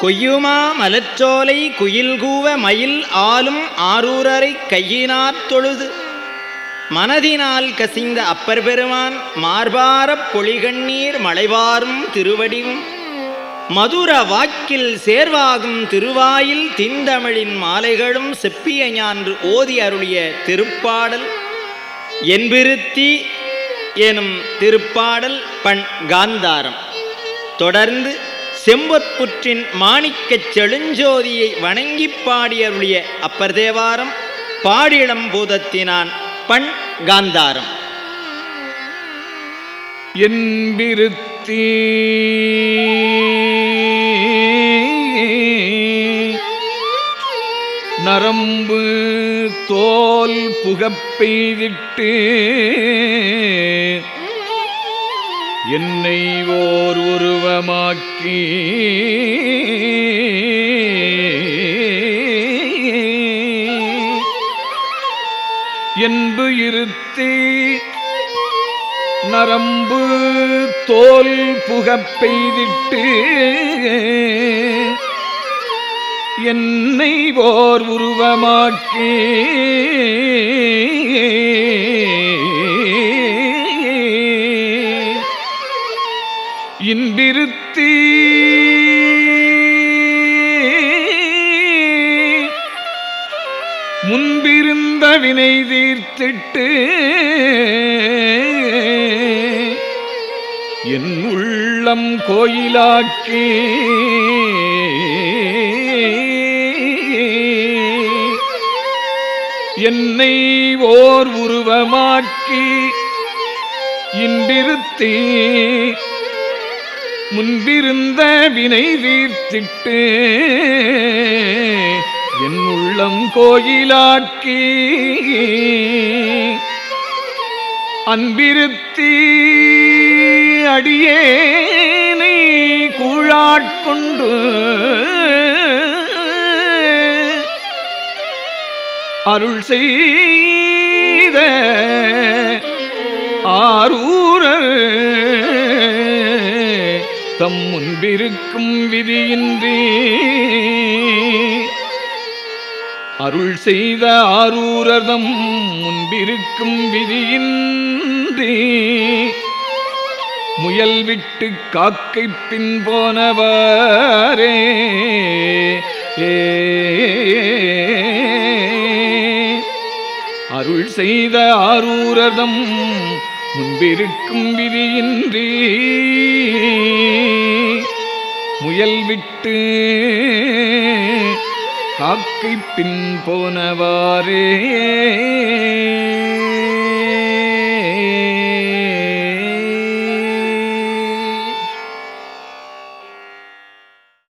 கொய்யுமா மலச்சோலை குயில் கூவ மயில் ஆளும் ஆரூரரை கையினாற் தொழுது. மனதினால் கசிந்த அப்பர் பெருமான் மார்பாரப் பொழிகண்ணீர் மலைவாரும் திருவடிவும் மதுர வாக்கில் சேர்வாகும் திருவாயில் திந்தமிழின் மாலைகளும் செப்பிய ஞான்று ஓதி அருளிய திருப்பாடல். என்பிருத்தி எனும் திருப்பாடல் பண் காந்தாரம். தொடர்ந்து செம்பொற்புற்றின் மாணிக்கச் செழுஞ்சோதியை வணங்கிப் பாடியருளிய அப்பர் தேவாரம் பாடிளம் பூதத்தினான் பண் காந்தாரம். என்பிருத்தி நரம்பு தோல் புகப்பெய்திட்டு என்னை ஓர் உருவமாக்கி. என்பு இருத்தி நரம்பு தோல் புகப்பெய்திட்டு என்னை ஓர் உருவமாக்கி. இன்பிருத்தி முன்பிருந்த வினை தீர்த்திட்டு என் உள்ளம் கோயிலாக்கி. என்னை ஓர் உருவமாக்கி இன்றிருத்தி. முன்பிருந்த வினை வீர்த்திட்டு என் உள்ளம் கோயிலாக்கி அன்பிருத்தி அடியேனை கூழாட்கொண்டு அருள் செய்த ஆரூரர் தம் முன்பிருக்கும் விதியின்றி. அருள் செய்த ஆரூரதம் முன்பிருக்கும் விதியின்றி. முயல் விட்டு காக்கை பின் போனவரே. ஏ. அருள் செய்த ஆரூரதம் முன்பிருக்கும் விதியின்றி. முயல் விட்டு காக்கை பின் போனவாரே